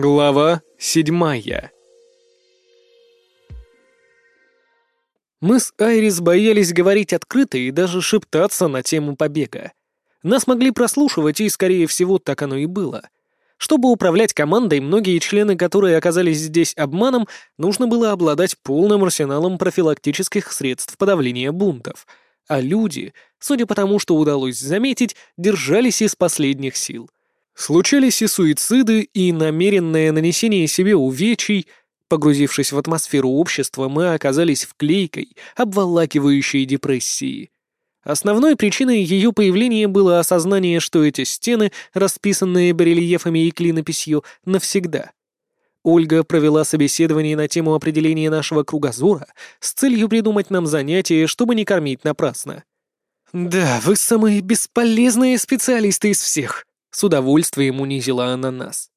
Глава седьмая Мы с Айрис боялись говорить открыто и даже шептаться на тему побега. Нас могли прослушивать, и, скорее всего, так оно и было. Чтобы управлять командой, многие члены, которые оказались здесь обманом, нужно было обладать полным арсеналом профилактических средств подавления бунтов. А люди, судя по тому, что удалось заметить, держались из последних сил. Случались и суициды, и намеренное нанесение себе увечий. Погрузившись в атмосферу общества, мы оказались в клейкой, обволакивающей депрессии. Основной причиной ее появления было осознание, что эти стены, расписанные барельефами и клинописью, навсегда. Ольга провела собеседование на тему определения нашего кругозора с целью придумать нам занятие, чтобы не кормить напрасно. «Да, вы самые бесполезные специалисты из всех», — с удовольствием унизила она нас.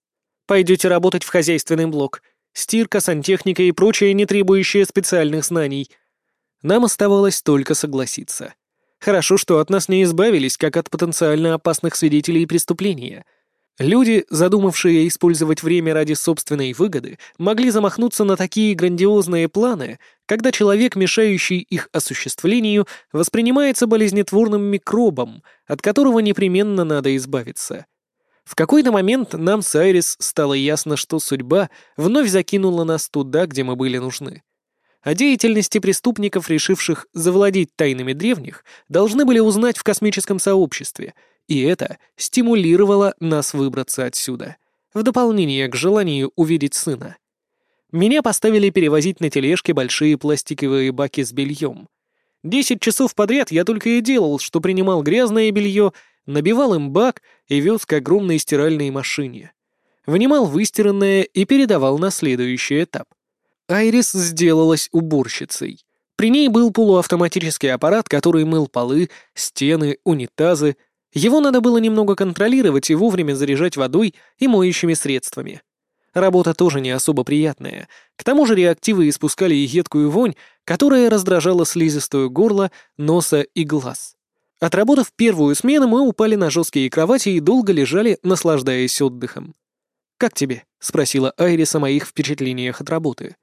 «Пойдете работать в хозяйственный блок. Стирка, сантехника и прочее, не требующее специальных знаний». Нам оставалось только согласиться. Хорошо, что от нас не избавились, как от потенциально опасных свидетелей преступления. Люди, задумавшие использовать время ради собственной выгоды, могли замахнуться на такие грандиозные планы, когда человек, мешающий их осуществлению, воспринимается болезнетворным микробом, от которого непременно надо избавиться. В какой-то момент нам с Айрис стало ясно, что судьба вновь закинула нас туда, где мы были нужны. О деятельности преступников, решивших завладеть тайнами древних, должны были узнать в космическом сообществе, и это стимулировало нас выбраться отсюда, в дополнение к желанию увидеть сына. Меня поставили перевозить на тележке большие пластиковые баки с бельем. Десять часов подряд я только и делал, что принимал грязное белье, набивал им бак и вез к огромной стиральной машине. Вынимал выстиранное и передавал на следующий этап. Айрис сделалась уборщицей. При ней был полуавтоматический аппарат, который мыл полы, стены, унитазы. Его надо было немного контролировать и вовремя заряжать водой и моющими средствами. Работа тоже не особо приятная. К тому же реактивы испускали едкую вонь, которая раздражала слизистую горло, носа и глаз. Отработав первую смену, мы упали на жесткие кровати и долго лежали, наслаждаясь отдыхом. «Как тебе?» — спросила Айрис о моих впечатлениях от работы.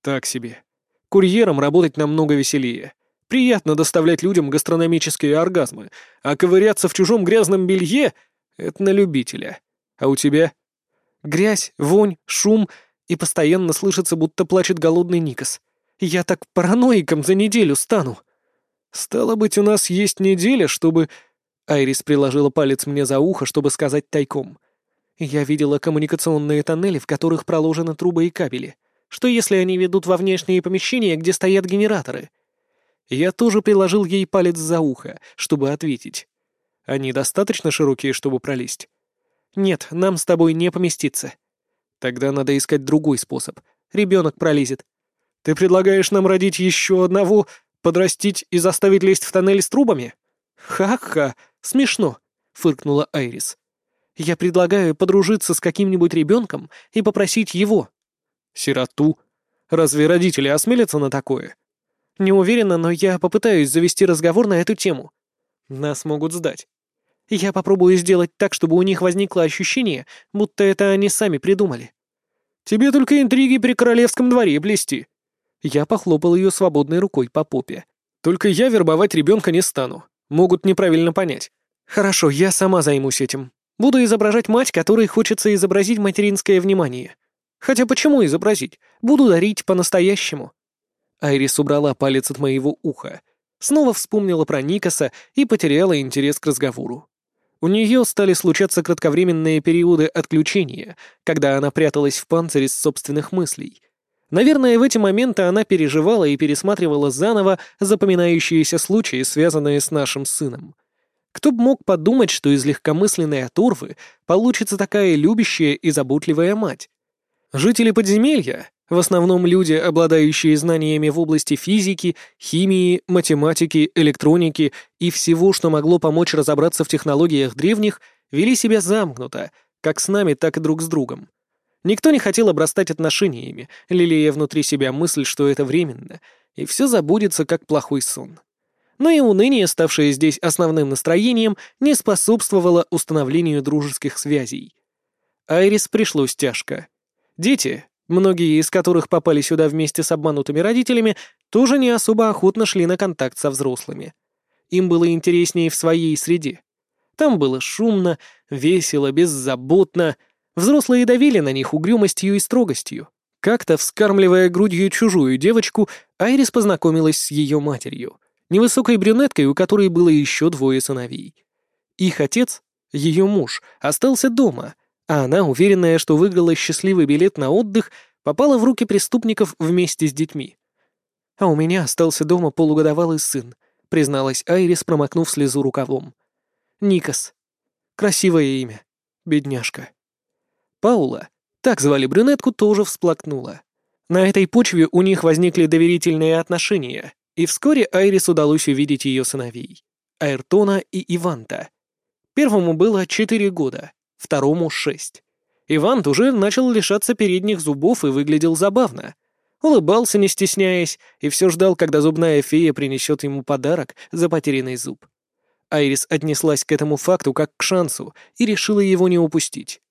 Так себе. Курьером работать намного веселее. Приятно доставлять людям гастрономические оргазмы, а ковыряться в чужом грязном белье — это на любителя. А у тебя? Грязь, вонь, шум, и постоянно слышится, будто плачет голодный Никас. Я так параноиком за неделю стану. Стало быть, у нас есть неделя, чтобы... Айрис приложила палец мне за ухо, чтобы сказать тайком. Я видела коммуникационные тоннели, в которых проложены трубы и кабели. Что если они ведут во внешние помещения, где стоят генераторы? Я тоже приложил ей палец за ухо, чтобы ответить. Они достаточно широкие, чтобы пролезть? Нет, нам с тобой не поместиться. Тогда надо искать другой способ. Ребенок пролезет. Ты предлагаешь нам родить еще одного, подрастить и заставить лезть в тоннель с трубами? Ха-ха, смешно, фыркнула Айрис. Я предлагаю подружиться с каким-нибудь ребенком и попросить его. Сироту? Разве родители осмелятся на такое? Не уверена, но я попытаюсь завести разговор на эту тему. Нас могут сдать. Я попробую сделать так, чтобы у них возникло ощущение, будто это они сами придумали. Тебе только интриги при королевском дворе блести. Я похлопал ее свободной рукой по попе. Только я вербовать ребенка не стану. Могут неправильно понять. Хорошо, я сама займусь этим. Буду изображать мать, которой хочется изобразить материнское внимание. Хотя почему изобразить? Буду дарить по-настоящему. Айрис убрала палец от моего уха. Снова вспомнила про Никаса и потеряла интерес к разговору. У нее стали случаться кратковременные периоды отключения, когда она пряталась в панцире собственных мыслей. Наверное, в эти моменты она переживала и пересматривала заново запоминающиеся случаи, связанные с нашим сыном. Кто бы мог подумать, что из легкомысленной оторвы получится такая любящая и заботливая мать? Жители подземелья, в основном люди, обладающие знаниями в области физики, химии, математики, электроники и всего, что могло помочь разобраться в технологиях древних, вели себя замкнуто, как с нами, так и друг с другом. Никто не хотел обрастать отношениями, лелея внутри себя мысль, что это временно, и все забудется, как плохой сон. Но и уныние, ставшее здесь основным настроением, не способствовало установлению дружеских связей. Айрис пришлось тяжко. Дети, многие из которых попали сюда вместе с обманутыми родителями, тоже не особо охотно шли на контакт со взрослыми. Им было интереснее в своей среде. Там было шумно, весело, беззаботно. Взрослые давили на них угрюмостью и строгостью. Как-то, вскармливая грудью чужую девочку, Айрис познакомилась с ее матерью, невысокой брюнеткой, у которой было еще двое сыновей. Их отец, ее муж, остался дома, а она, уверенная, что выиграла счастливый билет на отдых, попала в руки преступников вместе с детьми. «А у меня остался дома полугодовалый сын», — призналась Айрис, промокнув слезу рукавом. «Никас. Красивое имя. Бедняжка». Паула, так звали брюнетку, тоже всплакнула. На этой почве у них возникли доверительные отношения, и вскоре Айрис удалось увидеть ее сыновей — Айртона и Иванта. Первому было четыре года, второму — шесть. Ивант уже начал лишаться передних зубов и выглядел забавно. Улыбался, не стесняясь, и все ждал, когда зубная фея принесет ему подарок за потерянный зуб. Айрис отнеслась к этому факту как к шансу и решила его не упустить.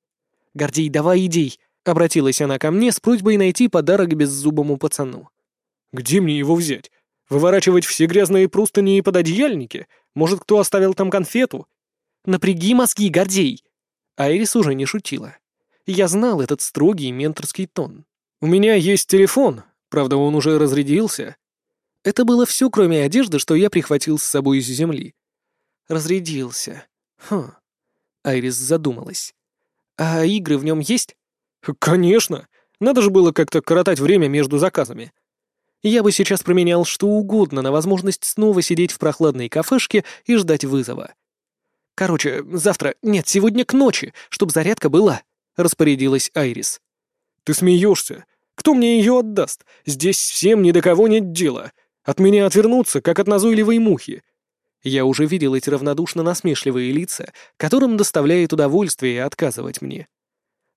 «Гордей, давай идей!» — обратилась она ко мне с просьбой найти подарок беззубому пацану. «Где мне его взять? Выворачивать все грязные простыни и пододеяльники? Может, кто оставил там конфету?» «Напряги мозги, Гордей!» Айрис уже не шутила. Я знал этот строгий менторский тон. «У меня есть телефон, правда, он уже разрядился». Это было все, кроме одежды, что я прихватил с собой из земли. Разрядился. Хм. Айрис задумалась. «А игры в нем есть?» «Конечно! Надо же было как-то коротать время между заказами». Я бы сейчас променял что угодно на возможность снова сидеть в прохладной кафешке и ждать вызова. «Короче, завтра, нет, сегодня к ночи, чтоб зарядка была», — распорядилась Айрис. «Ты смеешься? Кто мне ее отдаст? Здесь всем ни до кого нет дела. От меня отвернуться, как от назойливой мухи». Я уже видел эти равнодушно насмешливые лица, которым доставляет удовольствие отказывать мне.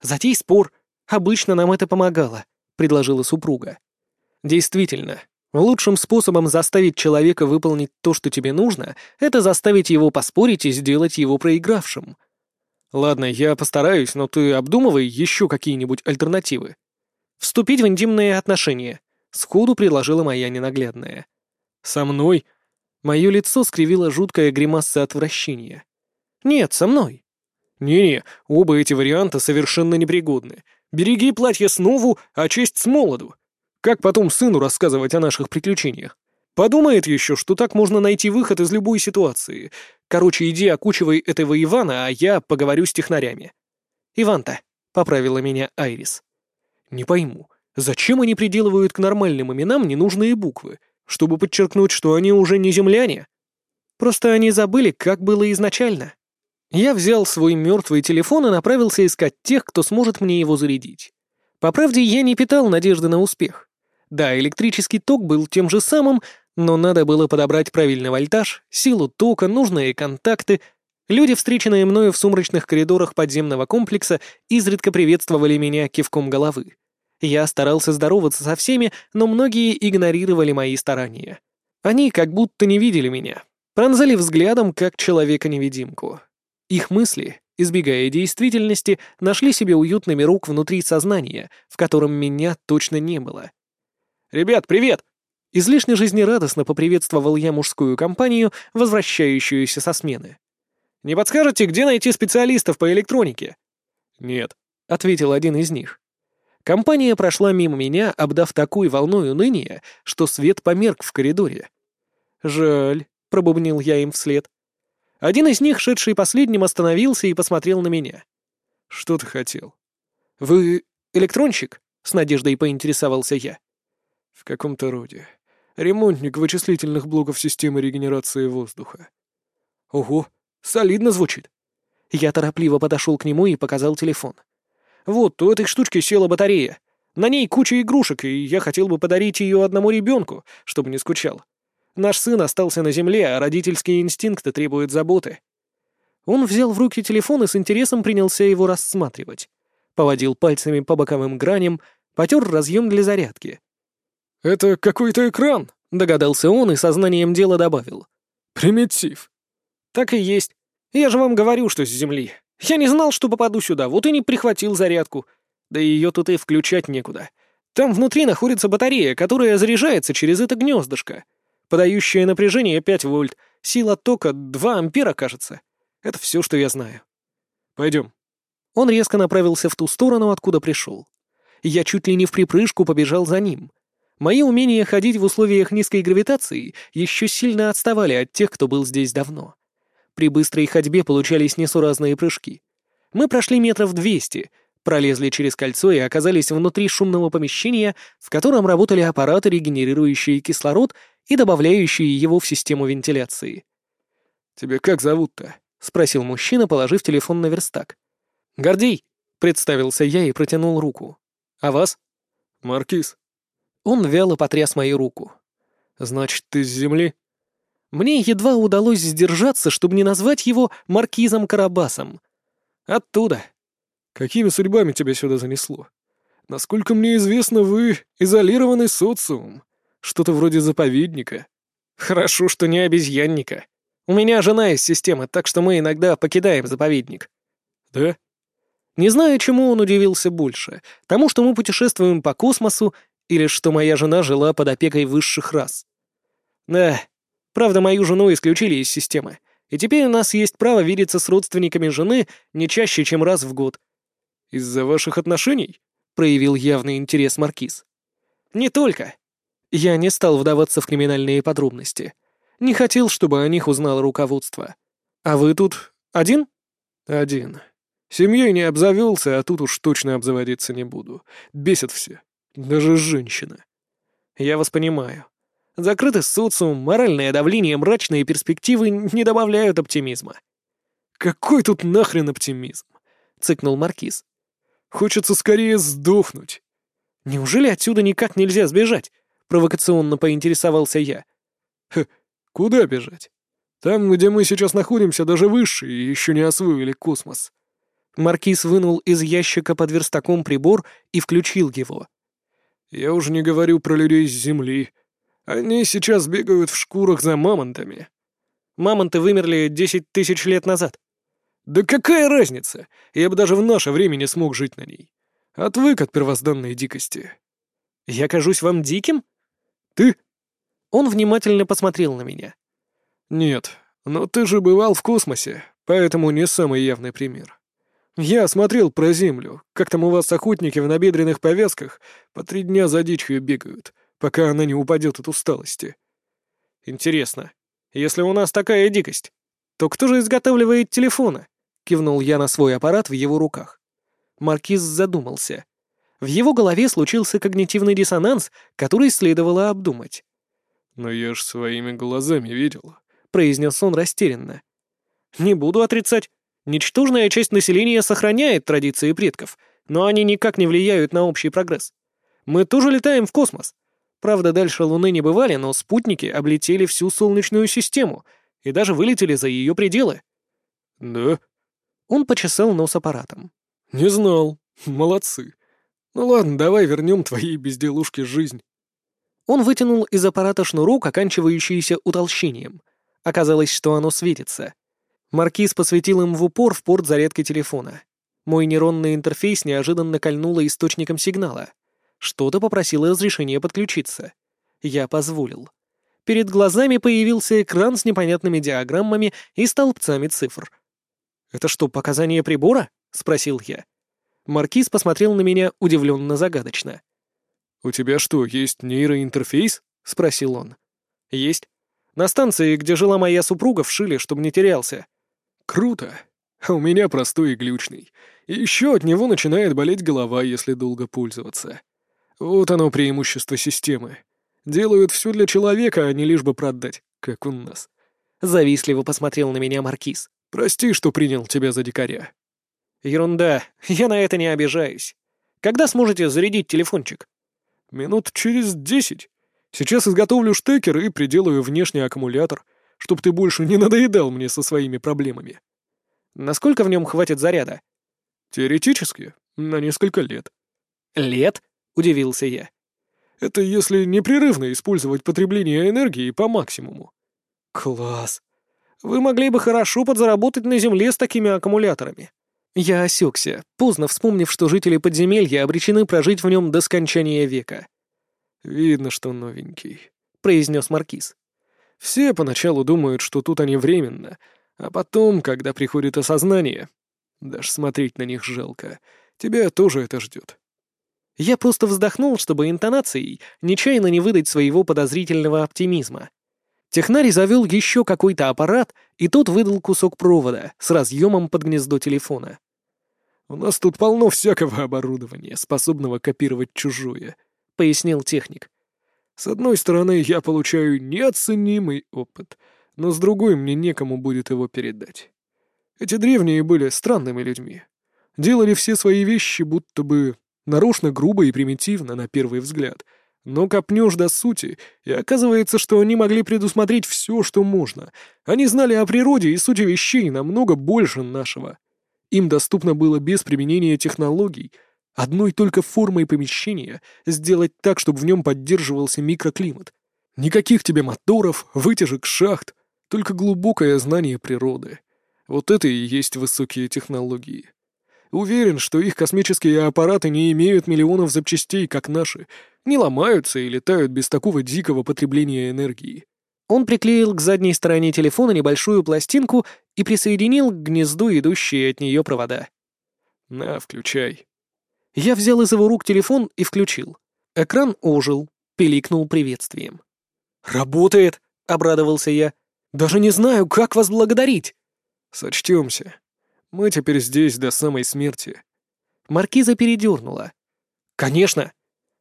«Затей спор. Обычно нам это помогало», — предложила супруга. «Действительно, лучшим способом заставить человека выполнить то, что тебе нужно, это заставить его поспорить и сделать его проигравшим». «Ладно, я постараюсь, но ты обдумывай еще какие-нибудь альтернативы». «Вступить в интимные отношения», — сходу предложила моя ненаглядная. «Со мной?» Мое лицо скривило жуткая гримаса отвращения. «Нет, со мной». «Не-не, оба эти варианта совершенно непригодны. Береги платье с нову, а честь с молоду. Как потом сыну рассказывать о наших приключениях? Подумает еще, что так можно найти выход из любой ситуации. Короче, иди окучивай этого Ивана, а я поговорю с технарями». «Иван-то», — поправила меня Айрис. «Не пойму, зачем они приделывают к нормальным именам ненужные буквы? чтобы подчеркнуть, что они уже не земляне. Просто они забыли, как было изначально. Я взял свой мертвый телефон и направился искать тех, кто сможет мне его зарядить. По правде, я не питал надежды на успех. Да, электрический ток был тем же самым, но надо было подобрать правильный вольтаж, силу тока, нужные контакты. Люди, встреченные мною в сумрачных коридорах подземного комплекса, изредка приветствовали меня кивком головы. Я старался здороваться со всеми, но многие игнорировали мои старания. Они как будто не видели меня, пронзали взглядом, как человека-невидимку. Их мысли, избегая действительности, нашли себе уютный мирок внутри сознания, в котором меня точно не было. «Ребят, привет!» Излишне жизнерадостно поприветствовал я мужскую компанию, возвращающуюся со смены. «Не подскажете, где найти специалистов по электронике?» «Нет», — ответил один из них. Компания прошла мимо меня, обдав такой волной уныния, что свет померк в коридоре. «Жаль», — пробубнил я им вслед. Один из них, шедший последним, остановился и посмотрел на меня. «Что ты хотел?» «Вы электронщик?» — с надеждой поинтересовался я. «В каком-то роде. Ремонтник вычислительных блоков системы регенерации воздуха». «Ого, солидно звучит». Я торопливо подошел к нему и показал телефон. Вот, у этой штучки села батарея. На ней куча игрушек, и я хотел бы подарить ее одному ребенку, чтобы не скучал. Наш сын остался на земле, а родительские инстинкты требуют заботы. Он взял в руки телефон и с интересом принялся его рассматривать. Поводил пальцами по боковым граням, потер разъем для зарядки. «Это какой-то экран», — догадался он и сознанием дела добавил. «Примитив». «Так и есть. Я же вам говорю, что с Земли. Я не знал, что попаду сюда, вот и не прихватил зарядку. Да ее тут и включать некуда. Там внутри находится батарея, которая заряжается через это гнездышко. Подающее напряжение 5 вольт, сила тока 2 ампера, кажется. Это все, что я знаю. Пойдем. Он резко направился в ту сторону, откуда пришел. Я чуть ли не в припрыжку побежал за ним. Мои умения ходить в условиях низкой гравитации еще сильно отставали от тех, кто был здесь давно. При быстрой ходьбе получались несуразные прыжки. Мы прошли метров двести, пролезли через кольцо и оказались внутри шумного помещения, в котором работали аппараты, регенерирующие кислород и добавляющие его в систему вентиляции. «Тебя как зовут-то?» — спросил мужчина, положив телефон на верстак. «Гордей», — представился я и протянул руку. «А вас?» «Маркиз». Он вяло потряс мою руку. «Значит, ты с земли?» Мне едва удалось сдержаться, чтобы не назвать его маркизом Карабасом. Оттуда. Какими судьбами тебя сюда занесло? Насколько мне известно, вы изолированный социум. Что-то вроде заповедника. Хорошо, что не обезьянника. У меня жена из системы, так что мы иногда покидаем заповедник. Да? Не знаю, чему он удивился больше. Тому, что мы путешествуем по космосу, или что моя жена жила под опекой высших рас. Да, правда, мою жену исключили из системы, и теперь у нас есть право видеться с родственниками жены не чаще, чем раз в год. «Из-за ваших отношений?» — проявил явный интерес Маркиз. «Не только. Я не стал вдаваться в криминальные подробности. Не хотел, чтобы о них узнало руководство. А вы тут один?» «Один. Семьей не обзавелся, а тут уж точно обзаводиться не буду. Бесят все. Даже женщина. Я вас понимаю. Закрытый социум, моральное давление, мрачные перспективы не добавляют оптимизма. «Какой тут нахрен оптимизм?» — цыкнул Маркиз. «Хочется скорее сдохнуть». «Неужели отсюда никак нельзя сбежать?» — провокационно поинтересовался я. «Ха, куда бежать? Там, где мы сейчас находимся, даже выше и еще не освоили космос». Маркиз вынул из ящика под верстаком прибор и включил его. Я уже не говорю про людей с земли. Они сейчас бегают в шкурах за мамонтами. Мамонты вымерли десять тысяч лет назад. Да какая разница? Я бы даже в наше время не смог жить на ней. Отвык от первозданной дикости. Я кажусь вам диким? Ты? Он внимательно посмотрел на меня. Нет, но ты же бывал в космосе, поэтому не самый явный пример. Я смотрел про землю, как там у вас охотники в набедренных повязках по три дня за дичью бегают, пока она не упадет от усталости. Интересно, если у нас такая дикость, то кто же изготавливает телефоны? Кивнул я на свой аппарат в его руках. Маркиз задумался. В его голове случился когнитивный диссонанс, который следовало обдумать. «Но я ж своими глазами видел», — произнес он растерянно. «Не буду отрицать. Ничтожная часть населения сохраняет традиции предков, но они никак не влияют на общий прогресс. Мы тоже летаем в космос. Правда, дальше Луны не бывали, но спутники облетели всю Солнечную систему и даже вылетели за ее пределы. Да? Он почесал нос аппаратом. Не знал. Молодцы. Ну ладно, давай вернем твоей безделушке жизнь. Он вытянул из аппарата шнурок, оканчивающийся утолщением. Оказалось, что оно светится. Маркиз посветил им в упор в порт зарядки телефона. Мой нейронный интерфейс неожиданно кольнуло источником сигнала. Что-то попросило разрешения подключиться. Я позволил. Перед глазами появился экран с непонятными диаграммами и столбцами цифр. «Это что, показания прибора?» — спросил я. Маркиз посмотрел на меня удивленно-загадочно. «У тебя что, есть нейроинтерфейс?» — спросил он. «Есть. На станции, где жила моя супруга, вшили, чтобы не терялся. Круто. А у меня простой и глючный. И еще от него начинает болеть голова, если долго пользоваться. Вот оно преимущество системы. Делают все для человека, а не лишь бы продать, как у нас. Завистливо посмотрел на меня Маркиз. Прости, что принял тебя за дикаря. Ерунда, я на это не обижаюсь. Когда сможете зарядить телефончик? Минут через десять. Сейчас изготовлю штекер и приделаю внешний аккумулятор — чтоб ты больше не надоедал мне со своими проблемами. Насколько в нем хватит заряда? Теоретически, на несколько лет. Лет? Удивился я. Это если непрерывно использовать потребление энергии по максимуму. Класс. Вы могли бы хорошо подзаработать на Земле с такими аккумуляторами. Я осекся, поздно вспомнив, что жители подземелья обречены прожить в нем до скончания века. «Видно, что новенький», — произнес Маркиз. «Все поначалу думают, что тут они временно, а потом, когда приходит осознание, даже смотреть на них жалко. Тебя тоже это ждет. Я просто вздохнул, чтобы интонацией нечаянно не выдать своего подозрительного оптимизма. Технарь завел еще какой-то аппарат, и тот выдал кусок провода с разъемом под гнездо телефона. «У нас тут полно всякого оборудования, способного копировать чужое», — пояснил техник. «С одной стороны, я получаю неоценимый опыт, но с другой мне некому будет его передать. Эти древние были странными людьми. Делали все свои вещи будто бы нарочно грубо и примитивно на первый взгляд, но копнешь до сути, и оказывается, что они могли предусмотреть все, что можно. Они знали о природе и сути вещей намного больше нашего. Им доступно было без применения технологий, одной только формой помещения сделать так, чтобы в нем поддерживался микроклимат. Никаких тебе моторов, вытяжек шахт, только глубокое знание природы. Вот это и есть высокие технологии. Уверен, что их космические аппараты не имеют миллионов запчастей, как наши, не ломаются и летают без такого дикого потребления энергии. Он приклеил к задней стороне телефона небольшую пластинку и присоединил к гнезду идущие от нее провода. «На, включай». Я взял из его рук телефон и включил. Экран ожил, пиликнул приветствием. «Работает!» — обрадовался я. «Даже не знаю, как вас благодарить!» «Сочтемся. Мы теперь здесь до самой смерти». Маркиза передернула. «Конечно!»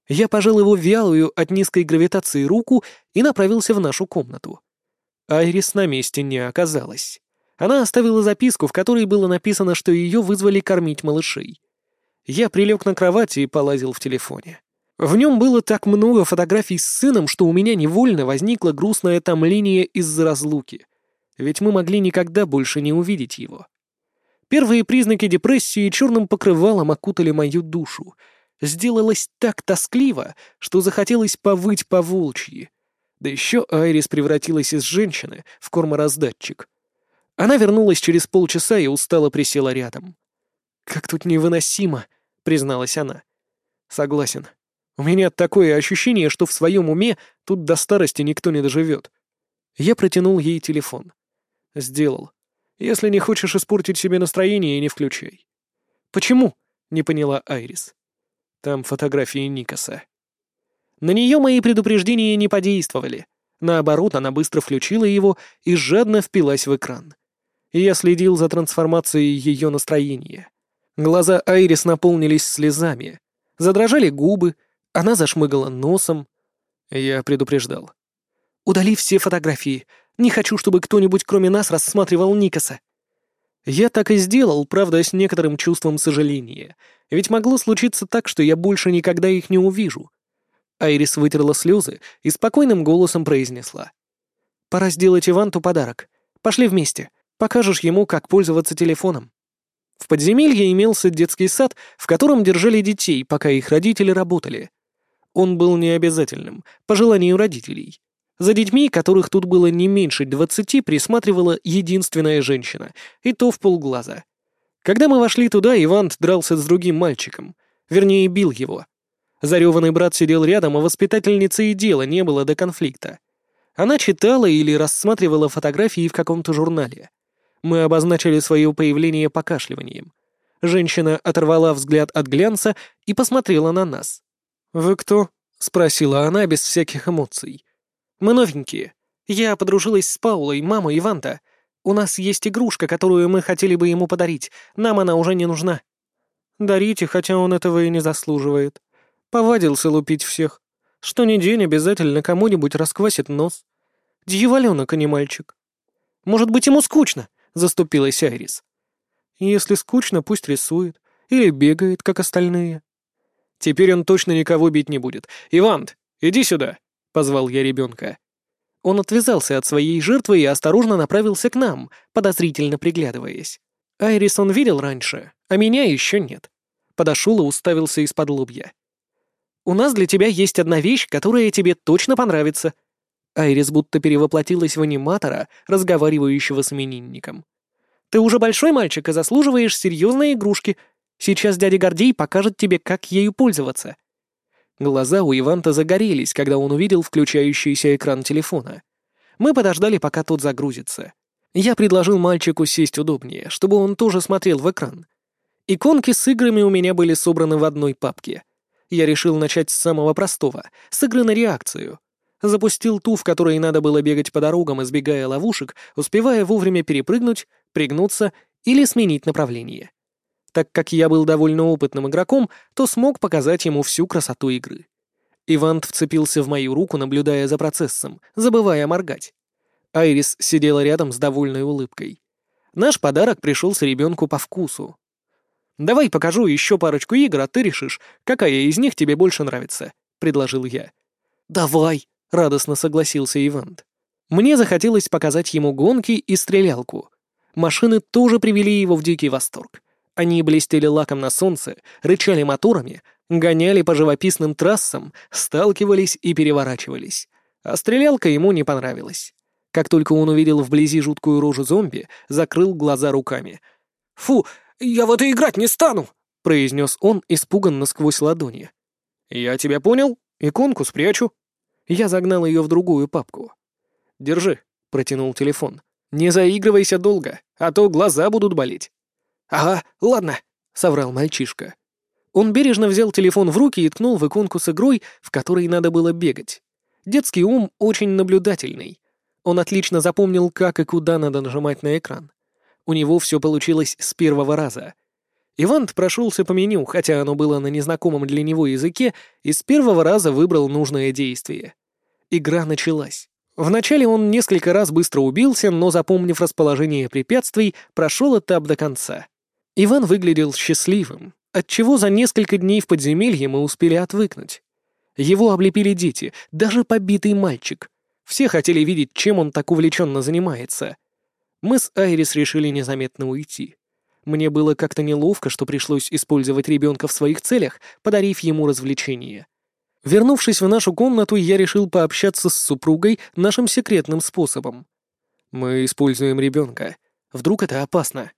Я пожал его вялую от низкой гравитации руку и направился в нашу комнату. Айрис на месте не оказалась. Она оставила записку, в которой было написано, что ее вызвали кормить малышей. Я прилег на кровати и полазил в телефоне. В нем было так много фотографий с сыном, что у меня невольно возникла грустная томление из-за разлуки. Ведь мы могли никогда больше не увидеть его. Первые признаки депрессии черным покрывалом окутали мою душу — Сделалось так тоскливо, что захотелось повыть по волчьи. Да еще Айрис превратилась из женщины в кормораздатчик. Она вернулась через полчаса и устало присела рядом. «Как тут невыносимо», — призналась она. «Согласен. У меня такое ощущение, что в своем уме тут до старости никто не доживет». Я протянул ей телефон. «Сделал. Если не хочешь испортить себе настроение, не включай». «Почему?» — не поняла Айрис. Там фотографии Никаса. На нее мои предупреждения не подействовали. Наоборот, она быстро включила его и жадно впилась в экран. Я следил за трансформацией ее настроения. Глаза Айрис наполнились слезами. Задрожали губы, она зашмыгала носом. Я предупреждал. «Удали все фотографии. Не хочу, чтобы кто-нибудь кроме нас рассматривал Никаса». Я так и сделал, правда, с некоторым чувством сожаления. Ведь могло случиться так, что я больше никогда их не увижу. Айрис вытерла слезы и спокойным голосом произнесла. «Пора сделать Иванту подарок. Пошли вместе. Покажешь ему, как пользоваться телефоном». В подземелье имелся детский сад, в котором держали детей, пока их родители работали. Он был необязательным, по желанию родителей. За детьми, которых тут было не меньше двадцати, присматривала единственная женщина, и то в полглаза. Когда мы вошли туда, Иван дрался с другим мальчиком. Вернее, бил его. Зареванный брат сидел рядом, а воспитательницы и дела не было до конфликта. Она читала или рассматривала фотографии в каком-то журнале. Мы обозначили свое появление покашливанием. Женщина оторвала взгляд от глянца и посмотрела на нас. «Вы кто?» — спросила она без всяких эмоций. Мы новенькие. Я подружилась с Паулой, мамой Иванта. У нас есть игрушка, которую мы хотели бы ему подарить. Нам она уже не нужна». «Дарите, хотя он этого и не заслуживает. Повадился лупить всех. Что ни день обязательно кому-нибудь расквасит нос. Дьяволёнок, а не мальчик». «Может быть, ему скучно?» — заступилась Айрис. «Если скучно, пусть рисует. Или бегает, как остальные». «Теперь он точно никого бить не будет. Ивант, иди сюда!» позвал я ребенка. Он отвязался от своей жертвы и осторожно направился к нам, подозрительно приглядываясь. Айрис он видел раньше, а меня еще нет. Подошел и уставился из-под лобья. «У нас для тебя есть одна вещь, которая тебе точно понравится». Айрис будто перевоплотилась в аниматора, разговаривающего с именинником. Ты уже большой мальчик и заслуживаешь серьезной игрушки. Сейчас дядя Гордей покажет тебе, как ею пользоваться». Глаза у Иванта загорелись, когда он увидел включающийся экран телефона. Мы подождали, пока тот загрузится. Я предложил мальчику сесть удобнее, чтобы он тоже смотрел в экран. Иконки с играми у меня были собраны в одной папке. Я решил начать с самого простого, с игры на реакцию. Запустил ту, в которой надо было бегать по дорогам, избегая ловушек, успевая вовремя перепрыгнуть, пригнуться или сменить направление. Так как я был довольно опытным игроком, то смог показать ему всю красоту игры. Ивант вцепился в мою руку, наблюдая за процессом, забывая моргать. Айрис сидела рядом с довольной улыбкой. Наш подарок пришелся ребенку по вкусу. «Давай покажу еще парочку игр, а ты решишь, какая из них тебе больше нравится», — предложил я. «Давай», — радостно согласился Ивант. Мне захотелось показать ему гонки и стрелялку. Машины тоже привели его в дикий восторг. Они блестели лаком на солнце, рычали моторами, гоняли по живописным трассам, сталкивались и переворачивались. А стрелялка ему не понравилась. Как только он увидел вблизи жуткую рожу зомби, закрыл глаза руками. «Фу, я в это играть не стану!» — произнес он испуганно сквозь ладони. «Я тебя понял. Иконку спрячу». Я загнал ее в другую папку. «Держи», — протянул телефон. «Не заигрывайся долго, а то глаза будут болеть». «Ага, ладно», — соврал мальчишка. Он бережно взял телефон в руки и ткнул в иконку с игрой, в которой надо было бегать. Детский ум очень наблюдательный. Он отлично запомнил, как и куда надо нажимать на экран. У него все получилось с первого раза. Ивант прошелся по меню, хотя оно было на незнакомом для него языке, и с первого раза выбрал нужное действие. Игра началась. Вначале он несколько раз быстро убился, но, запомнив расположение препятствий, прошел этап до конца. Иван выглядел счастливым, отчего за несколько дней в подземелье мы успели отвыкнуть. Его облепили дети, даже побитый мальчик. Все хотели видеть, чем он так увлеченно занимается. Мы с Айрис решили незаметно уйти. Мне было как-то неловко, что пришлось использовать ребенка в своих целях, подарив ему развлечение. Вернувшись в нашу комнату, я решил пообщаться с супругой нашим секретным способом. Мы используем ребенка. Вдруг это опасно?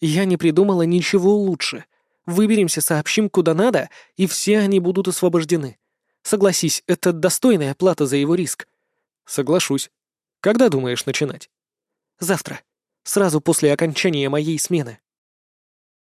Я не придумала ничего лучше. Выберемся, сообщим куда надо, и все они будут освобождены. Согласись, это достойная плата за его риск. Соглашусь. Когда думаешь начинать? Завтра. Сразу после окончания моей смены.